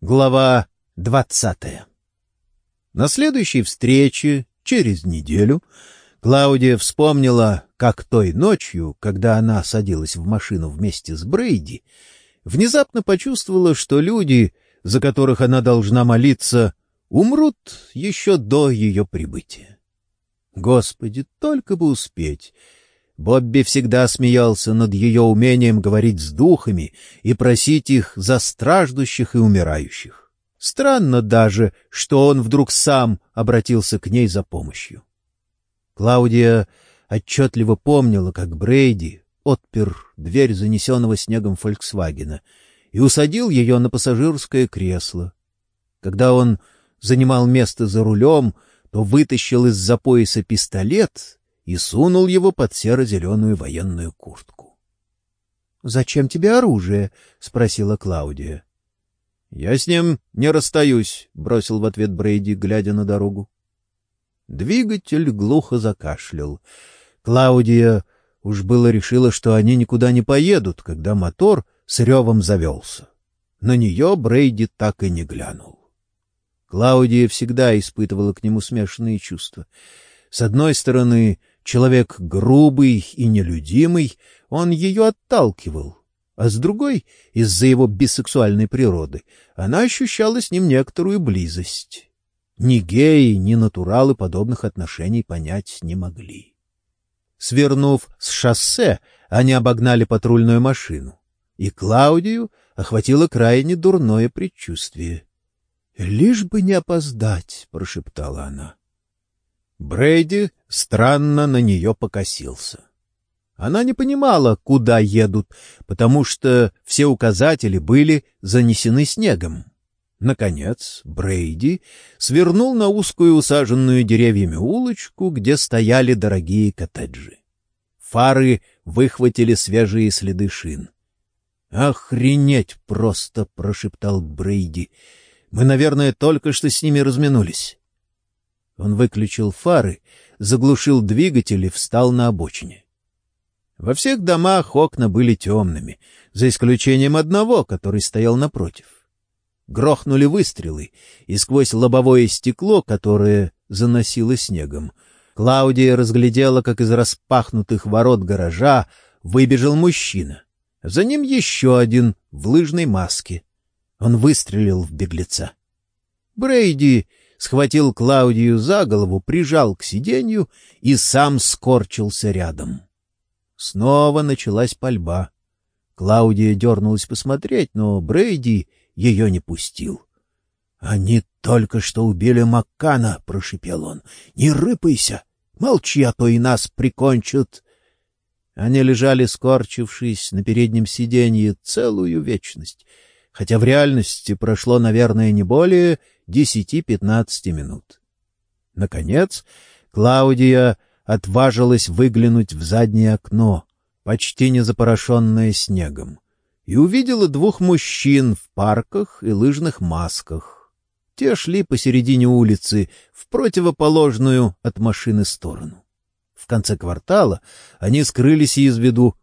Глава двадцатая На следующей встрече, через неделю, Клаудия вспомнила, как той ночью, когда она садилась в машину вместе с Брейди, внезапно почувствовала, что люди, за которых она должна молиться, умрут еще до ее прибытия. Господи, только бы успеть! Бобби всегда смеялся над ее умением говорить с духами и просить их за страждущих и умирающих. Странно даже, что он вдруг сам обратился к ней за помощью. Клаудия отчетливо помнила, как Брейди отпер дверь занесенного снегом «Фольксвагена» и усадил ее на пассажирское кресло. Когда он занимал место за рулем, то вытащил из-за пояса пистолет и сунул его под серо-зеленую военную куртку. — Зачем тебе оружие? — спросила Клаудия. — Я с ним не расстаюсь, — бросил в ответ Брейди, глядя на дорогу. Двигатель глухо закашлял. Клаудия уж было решила, что они никуда не поедут, когда мотор с ревом завелся. На нее Брейди так и не глянул. Клаудия всегда испытывала к нему смешанные чувства. С одной стороны, человек грубый и нелюдимый, он ее отталкивал, а с другой, из-за его бисексуальной природы, она ощущала с ним некоторую близость. Ни геи, ни натуралы подобных отношений понять не могли. Свернув с шоссе, они обогнали патрульную машину, и Клаудию охватило крайне дурное предчувствие. — Лишь бы не опоздать, — прошептала она. Брейди странно на нее покосился. Она не понимала, куда едут, потому что все указатели были занесены снегом. Наконец Брейди свернул на узкую усаженную деревьями улочку, где стояли дорогие коттеджи. Фары выхватили свежие следы шин. «Охренеть просто!» — прошептал Брейди. «Мы, наверное, только что с ними разминулись». Он выключил фары, заглушил двигатель и встал на обочине. Во всех домах окна были темными, за исключением одного, который стоял напротив. Грохнули выстрелы, и сквозь лобовое стекло, которое заносило снегом, Клаудия разглядела, как из распахнутых ворот гаража выбежал мужчина. За ним еще один в лыжной маске. Он выстрелил в беглеца. Брейди схватил Клаудию за голову, прижал к сиденью и сам скорчился рядом. Снова началась пальба. Клаудия дернулась посмотреть, но Брейди ее не пустил. — Они только что убили Маккана, — прошипел он. — Не рыпайся! Молчи, а то и нас прикончат! Они лежали, скорчившись на переднем сиденье, целую вечность, хотя в реальности прошло, наверное, не более десяти-пятнадцати минут. Наконец, Клаудия отважилась выглянуть в заднее окно, почти не запорошенное снегом, и увидела двух мужчин в парках и лыжных масках. Те шли посередине улицы, в противоположную от машины сторону. В конце квартала они скрылись из виду.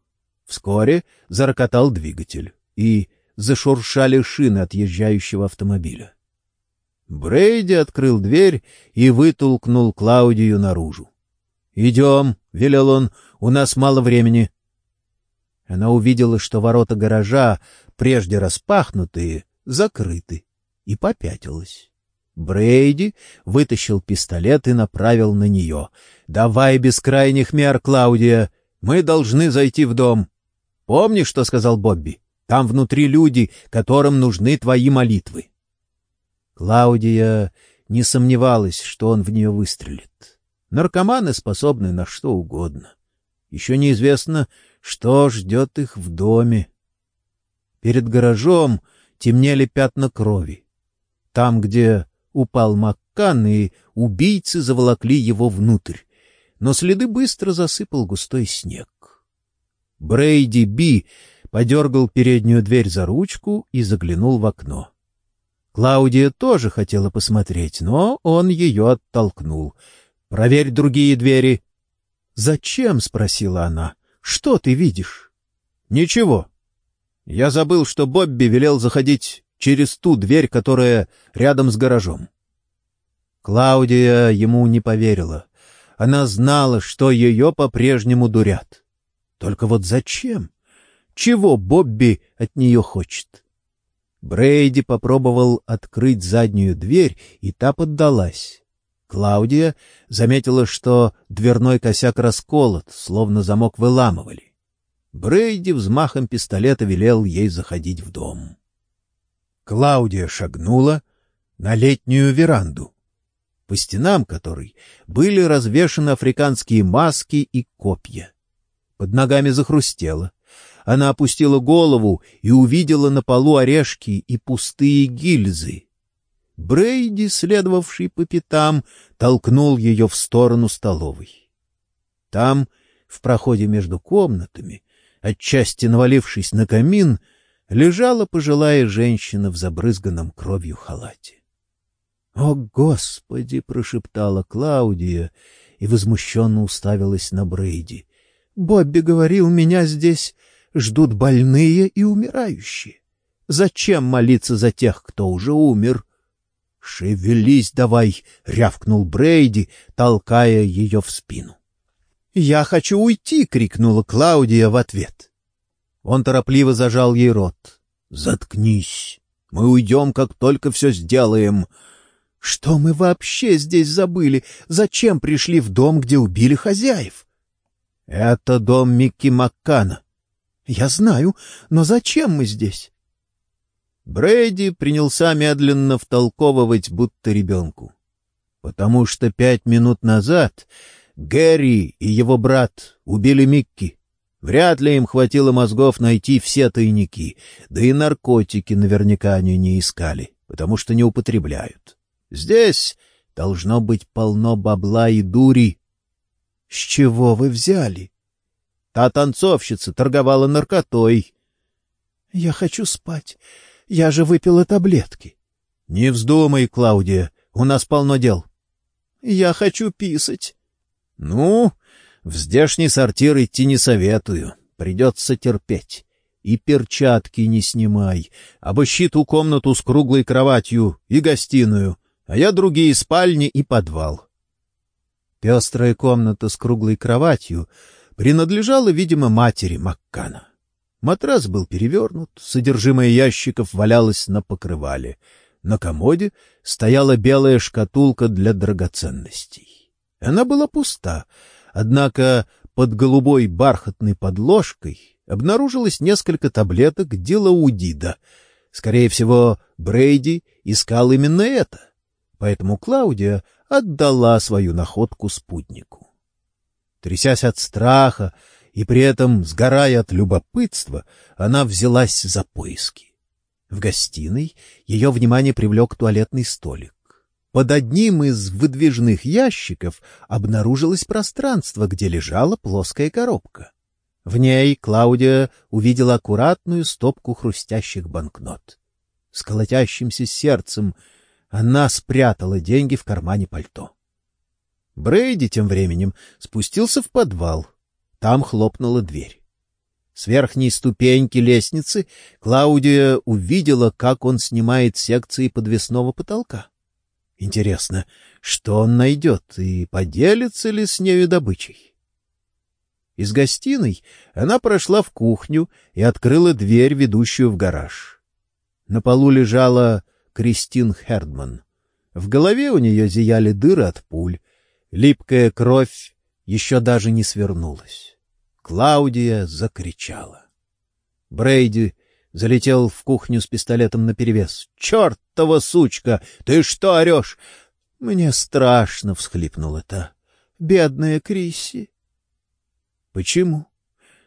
Вскоре зарокотал двигатель, и зашуршали шины отъезжающего автомобиля. Брейди открыл дверь и вытолкнул Клаудию наружу. — Идем, — велел он, — у нас мало времени. Она увидела, что ворота гаража, прежде распахнутые, закрыты, и попятилась. Брейди вытащил пистолет и направил на нее. — Давай без крайних мер, Клаудия, мы должны зайти в дом. Помнишь, что сказал Бобби? Там внутри люди, которым нужны твои молитвы. Клаудия не сомневалась, что он в нее выстрелит. Наркоманы способны на что угодно. Еще неизвестно, что ждет их в доме. Перед гаражом темнели пятна крови. Там, где упал Маккан, и убийцы заволокли его внутрь, но следы быстро засыпал густой снег. Брейди Би подергал переднюю дверь за ручку и заглянул в окно. Клаудия тоже хотела посмотреть, но он ее оттолкнул. «Проверь другие двери». «Зачем?» — спросила она. «Что ты видишь?» «Ничего. Я забыл, что Бобби велел заходить через ту дверь, которая рядом с гаражом. Клаудия ему не поверила. Она знала, что ее по-прежнему дурят. Только вот зачем? Чего Бобби от нее хочет? Брейди попробовал открыть заднюю дверь, и та поддалась. Клаудия заметила, что дверной косяк расколот, словно замок выламывали. Брейди взмахом пистолета велел ей заходить в дом. Клаудия шагнула на летнюю веранду, по стенам которой были развешаны африканские маски и копья. Под ногами захрустело. Она опустила голову и увидела на полу орешки и пустые гильзы. Брейди, следовавший по пятам, толкнул ее в сторону столовой. Там, в проходе между комнатами, отчасти навалившись на камин, лежала пожилая женщина в забрызганном кровью халате. «О, Господи!» — прошептала Клаудия и возмущенно уставилась на Брейди. «Бобби говорил, меня здесь ждут больные и умирающие. Зачем молиться за тех, кто уже умер?» «Шевелись давай!» — рявкнул Брейди, толкая ее в спину. «Я хочу уйти!» — крикнула Клаудия в ответ. Он торопливо зажал ей рот. «Заткнись! Мы уйдем, как только все сделаем!» «Что мы вообще здесь забыли? Зачем пришли в дом, где убили хозяев?» «Это дом Микки Маккана». «Я знаю, но зачем мы здесь?» Брейди принялся медленно втолковывать, будто ребенку. «Потому что пять минут назад Гэри и его брат убили Микки. Вряд ли им хватило мозгов найти все тайники, да и наркотики наверняка они не искали, потому что не употребляют. Здесь должно быть полно бабла и дури. — С чего вы взяли? Та танцовщица торговала наркотой. — Я хочу спать. Я же выпила таблетки. — Не вздумай, Клаудия, у нас полно дел. — Я хочу писать. — Ну, в здешний сортир идти не советую. Придется терпеть. И перчатки не снимай. Обыщи ту комнату с круглой кроватью и гостиную — а я другие спальни и подвал. Пестрая комната с круглой кроватью принадлежала, видимо, матери Маккана. Матрас был перевернут, содержимое ящиков валялось на покрывале. На комоде стояла белая шкатулка для драгоценностей. Она была пуста, однако под голубой бархатной подложкой обнаружилось несколько таблеток дилаудида. Скорее всего, Брейди искал именно это — поэтому Клаудия отдала свою находку спутнику. Трясясь от страха и при этом сгорая от любопытства, она взялась за поиски. В гостиной ее внимание привлек туалетный столик. Под одним из выдвижных ящиков обнаружилось пространство, где лежала плоская коробка. В ней Клаудия увидела аккуратную стопку хрустящих банкнот. С колотящимся сердцем она спрятала деньги в кармане пальто. Брейди тем временем спустился в подвал. Там хлопнула дверь. С верхней ступеньки лестницы Клаудия увидела, как он снимает секции подвесного потолка. Интересно, что он найдет и поделится ли с нею добычей? Из гостиной она прошла в кухню и открыла дверь, ведущую в гараж. На полу лежала Кристин Хердман. В голове у нее зияли дыры от пуль. Липкая кровь еще даже не свернулась. Клаудия закричала. Брейди залетел в кухню с пистолетом наперевес. — Чертова сучка! Ты что орешь? — Мне страшно, — всхлипнула та. — Бедная Крисси. — Почему?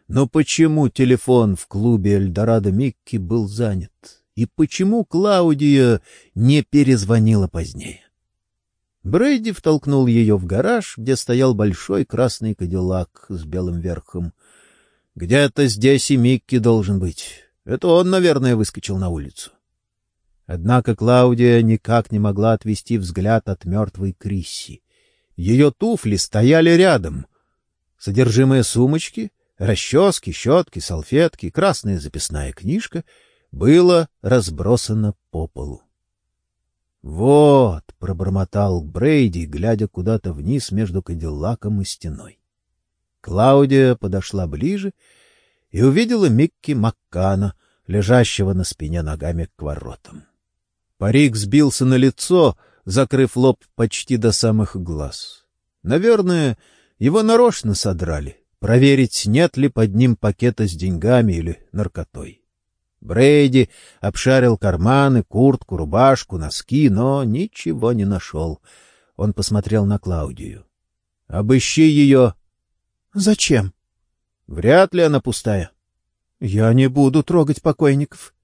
Но почему телефон в клубе Эльдорадо Микки был занят? и почему Клаудия не перезвонила позднее. Брейди втолкнул ее в гараж, где стоял большой красный кадиллак с белым верхом. Где-то здесь и Микки должен быть. Это он, наверное, выскочил на улицу. Однако Клаудия никак не могла отвести взгляд от мертвой Крисси. Ее туфли стояли рядом. Содержимое сумочки, расчески, щетки, салфетки, красная записная книжка — было разбросано по полу. «Вот», — пробормотал Брейди, глядя куда-то вниз между Кадиллаком и стеной. Клаудия подошла ближе и увидела Микки Маккана, лежащего на спине ногами к воротам. Парик сбился на лицо, закрыв лоб почти до самых глаз. Наверное, его нарочно содрали, проверить, нет ли под ним пакета с деньгами или наркотой. Брейди обшарил карманы, куртку, рубашку, носки, но ничего не нашел. Он посмотрел на Клаудию. — Обыщи ее. — Зачем? — Вряд ли она пустая. — Я не буду трогать покойников.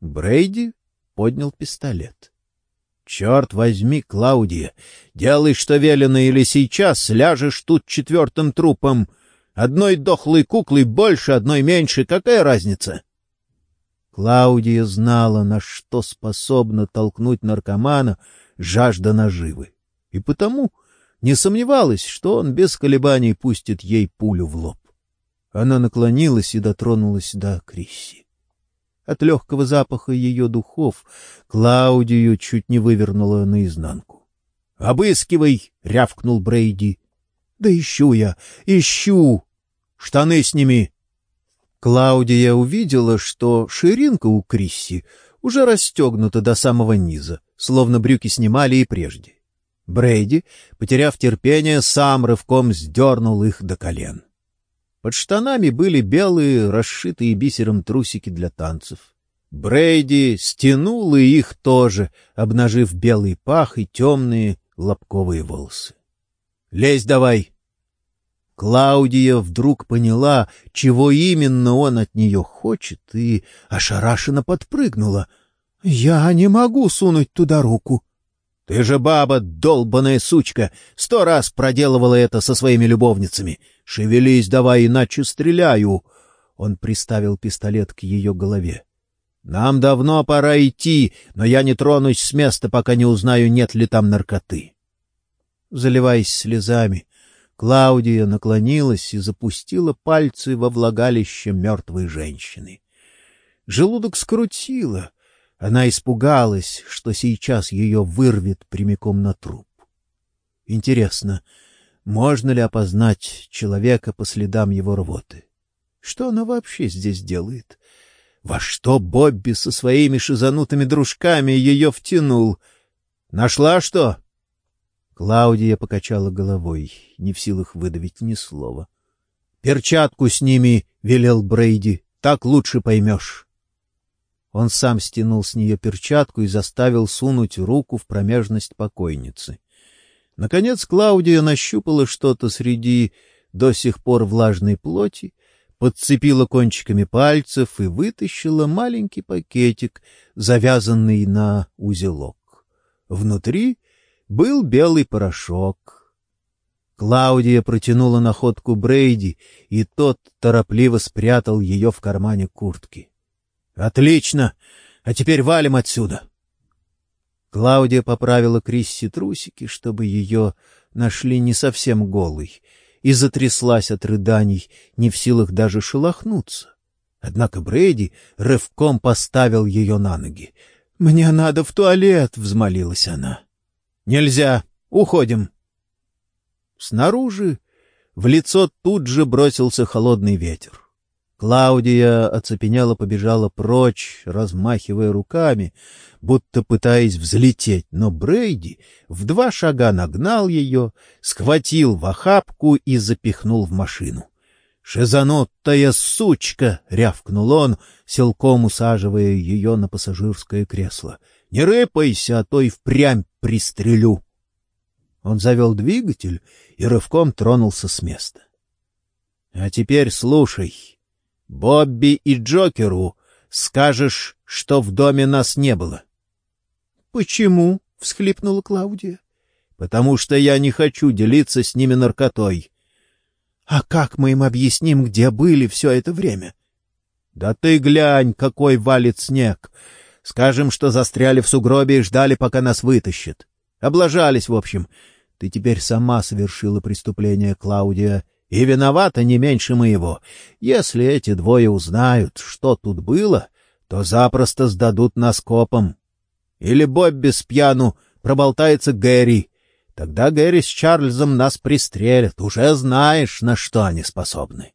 Брейди поднял пистолет. — Черт возьми, Клаудия, делай, что велено, или сейчас ляжешь тут четвертым трупом. Одной дохлой куклой больше, одной меньше, какая разница? Клаудия знала, на что способна толкнуть наркомана жажда наживы, и потому не сомневалась, что он без колебаний пустит ей пулю в лоб. Она наклонилась и дотронулась до Крисси. От легкого запаха ее духов Клаудию чуть не вывернула наизнанку. — Обыскивай! — рявкнул Брейди. — Да ищу я, ищу! Штаны сними! Клаудия увидела, что ширинка у Крисси уже расстегнута до самого низа, словно брюки снимали и прежде. Брейди, потеряв терпение, сам рывком сдернул их до колен. Под штанами были белые, расшитые бисером трусики для танцев. Брейди стянул и их тоже, обнажив белый пах и темные лобковые волосы. — Лезь давай! Клаудия вдруг поняла, чего именно он от нее хочет, и ошарашенно подпрыгнула. — Я не могу сунуть туда руку. Ты же баба, долбаная сучка, сто раз проделывала это со своими любовницами. Шевелись давай, иначе стреляю. Он приставил пистолет к ее голове. Нам давно пора идти, но я не тронусь с места, пока не узнаю, нет ли там наркоты. Заливаясь слезами, Клаудия наклонилась и запустила пальцы во влагалище мертвой женщины. Желудок скрутило, она испугалась, что сейчас ее вырвет прямиком на труп. Интересно, можно ли опознать человека по следам его рвоты? Что она вообще здесь делает? Во что Бобби со своими шизанутыми дружками ее втянул? Нашла что? Клаудия покачала головой, не в силах выдавить ни слова. — Перчатку с ними, — велел Брейди, — так лучше поймешь. Он сам стянул с нее перчатку и заставил сунуть руку в промежность покойницы. Наконец Клаудия нащупала что-то среди до сих пор влажной плоти, подцепила кончиками пальцев и вытащила маленький пакетик, завязанный на узелок. Внутри был белый порошок. Клаудия протянула находку Брейди, и тот торопливо спрятал ее в кармане куртки. Отлично. А теперь валим отсюда. Клаудия поправила Крисси трусики, чтобы ее нашли не совсем голой, и затряслась от рыданий, не в силах даже шелохнуться. Однако Брейди рывком поставил ее на ноги. — Мне надо в туалет, — взмолилась она. — Нельзя. Уходим. Снаружи в лицо тут же бросился холодный ветер. Клаудия оцепенела побежала прочь, размахивая руками, будто пытаясь взлететь, но Брейди в два шага нагнал ее, схватил в охапку и запихнул в машину. «Шизанутая сучка!» — рявкнул он, силком усаживая ее на пассажирское кресло. «Не рыпайся, а то и впрямь пристрелю!» Он завел двигатель и рывком тронулся с места. — А теперь слушай, Бобби и Джокеру скажешь, что в доме нас не было. — Почему? — всхлипнула Клаудия. — Потому что я не хочу делиться с ними наркотой. — А как мы им объясним, где были все это время? — Да ты глянь, какой валит снег! Скажем, что застряли в сугробе и ждали, пока нас вытащат. Облажались, в общем. Ты теперь сама совершила преступление, Клаудия, и виновата не меньше моего. Если эти двое узнают, что тут было, то запросто сдадут нас копам. Или Бобби с пьяну проболтается Гэри. Тогда Гэри с Чарльзом нас пристрелят. Уже знаешь, на что они способны.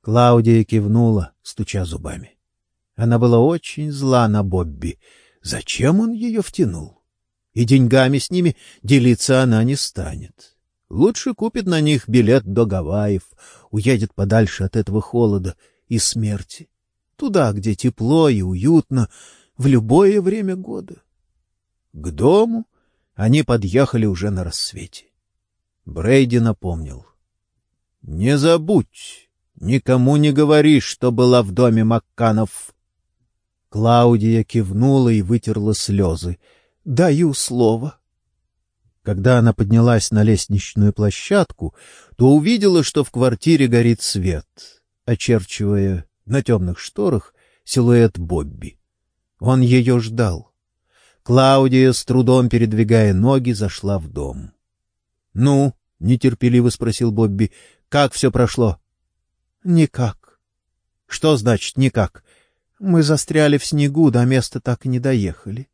Клаудия кивнула, стуча зубами. Она была очень зла на Бобби. Зачем он ее втянул? И деньгами с ними делиться она не станет. Лучше купит на них билет до Гавайев, уедет подальше от этого холода и смерти. Туда, где тепло и уютно, в любое время года. К дому они подъехали уже на рассвете. Брейди напомнил. — Не забудь, никому не говори, что была в доме Макканов. Клаудия кивнула и вытерла слезы. — Даю слово. Когда она поднялась на лестничную площадку, то увидела, что в квартире горит свет, очерчивая на темных шторах силуэт Бобби. Он ее ждал. Клаудия, с трудом передвигая ноги, зашла в дом. — Ну, — нетерпеливо спросил Бобби, — как все прошло? — Никак. — Что значит «никак»? Мы застряли в снегу, до места так и не доехали.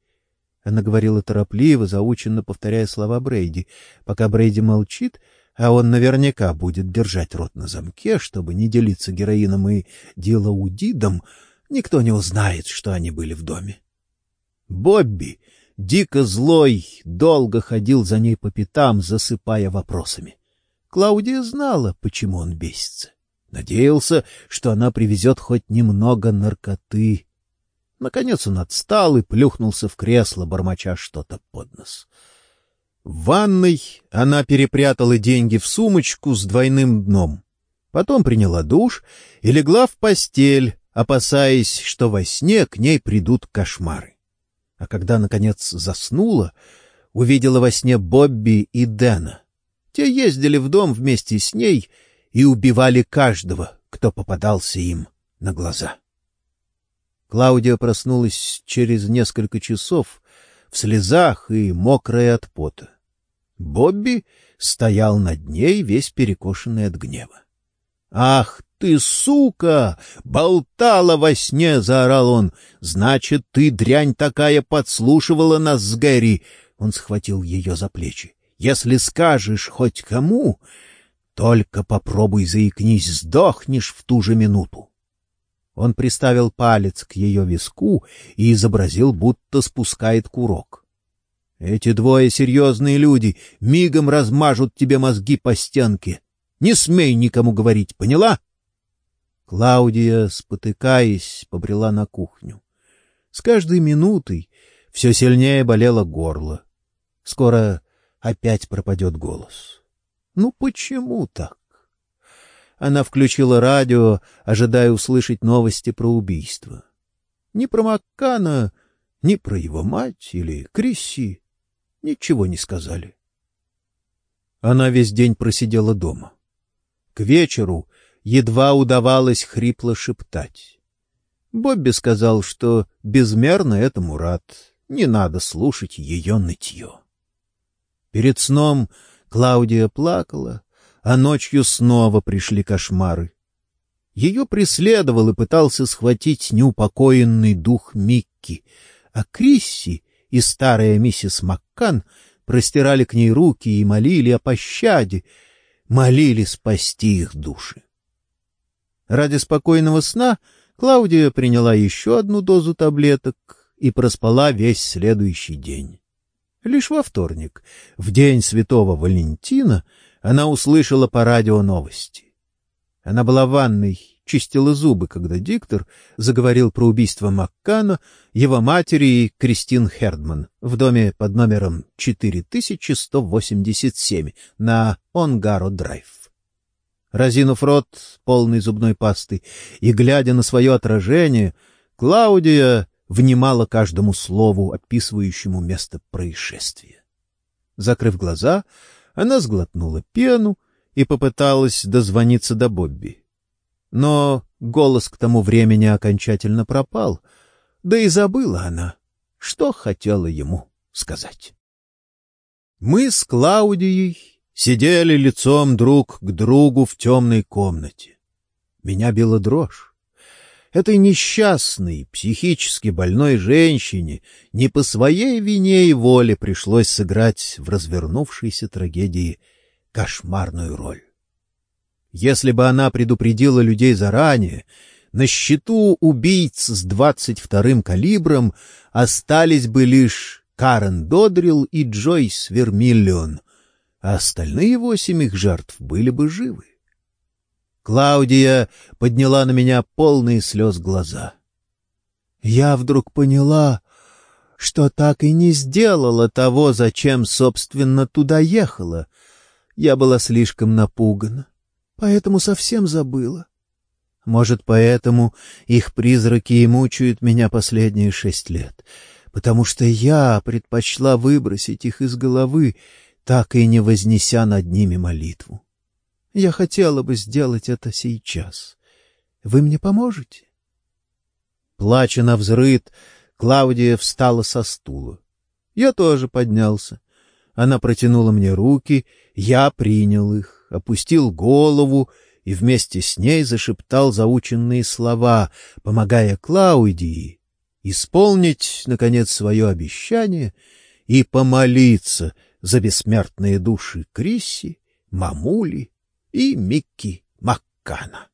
Она говорила торопливо, заученно повторяя слова Брейди. Пока Брейди молчит, а он наверняка будет держать рот на замке, чтобы не делиться героином и делаудидом, никто не узнает, что они были в доме. Бобби, дико злой, долго ходил за ней по пятам, засыпая вопросами. Клаудия знала, почему он бесится. Надеялся, что она привезет хоть немного наркоты. Наконец он отстал и плюхнулся в кресло, бормоча что-то под нос. В ванной она перепрятала деньги в сумочку с двойным дном. Потом приняла душ и легла в постель, опасаясь, что во сне к ней придут кошмары. А когда, наконец, заснула, увидела во сне Бобби и Дэна. Те ездили в дом вместе с ней и убивали каждого, кто попадался им на глаза. Клаудия проснулась через несколько часов в слезах и мокрая от пота. Бобби стоял над ней, весь перекошенный от гнева. — Ах ты, сука! Болтала во сне! — заорал он. — Значит, ты, дрянь такая, подслушивала нас с Гэри! Он схватил ее за плечи. — Если скажешь хоть кому, только попробуй заикнись, сдохнешь в ту же минуту. Он приставил палец к ее виску и изобразил, будто спускает курок. Эти двое серьезные люди мигом размажут тебе мозги по стенке. Не смей никому говорить, поняла? Клаудия, спотыкаясь, побрела на кухню. С каждой минутой все сильнее болело горло. Скоро опять пропадет голос. Ну почему так? Она включила радио, ожидая услышать новости про убийство. Ни про Маккана, ни про его мать или Крисси ничего не сказали. Она весь день просидела дома. К вечеру едва удавалось хрипло шептать. Бобби сказал, что безмерно этому рад, не надо слушать ее нытье. Перед сном Клаудия плакала, а ночью снова пришли кошмары. Ее преследовал и пытался схватить неупокоенный дух Микки, а Крисси и старая миссис Маккан простирали к ней руки и молили о пощаде, молили спасти их души. Ради спокойного сна Клаудия приняла еще одну дозу таблеток и проспала весь следующий день. Лишь во вторник, в день святого Валентина, она услышала по радио новости. Она была в ванной, чистила зубы, когда диктор заговорил про убийство Маккана, его матери и Кристин Хердман в доме под номером 4187 на Онгаро-драйв. Разинув рот, полный зубной пасты, и глядя на свое отражение, Клаудия внимала каждому слову, описывающему место происшествия. Закрыв глаза, она сглотнула пену и попыталась дозвониться до Бобби. Но голос к тому времени окончательно пропал, да и забыла она, что хотела ему сказать. Мы с Клаудией сидели лицом друг к другу в темной комнате. Меня била дрожь. Этой несчастной, психически больной женщине не по своей вине и воле пришлось сыграть в развернувшейся трагедии кошмарную роль. Если бы она предупредила людей заранее, на счету убийц с двадцать вторым калибром остались бы лишь Карен Додрил и Джойс Вермиллион, а остальные восемь их жертв были бы живы. Клаудия подняла на меня полные слез глаза. Я вдруг поняла, что так и не сделала того, зачем, собственно, туда ехала. Я была слишком напугана, поэтому совсем забыла. Может, поэтому их призраки и мучают меня последние шесть лет, потому что я предпочла выбросить их из головы, так и не вознеся над ними молитву. Я хотела бы сделать это сейчас. Вы мне поможете? Плача на взрыд, Клаудия встала со стула. Я тоже поднялся. Она протянула мне руки, я принял их, опустил голову и вместе с ней зашептал заученные слова, помогая Клаудии исполнить, наконец, свое обещание и помолиться за бессмертные души Крисси, Мамули и Микки Маккана.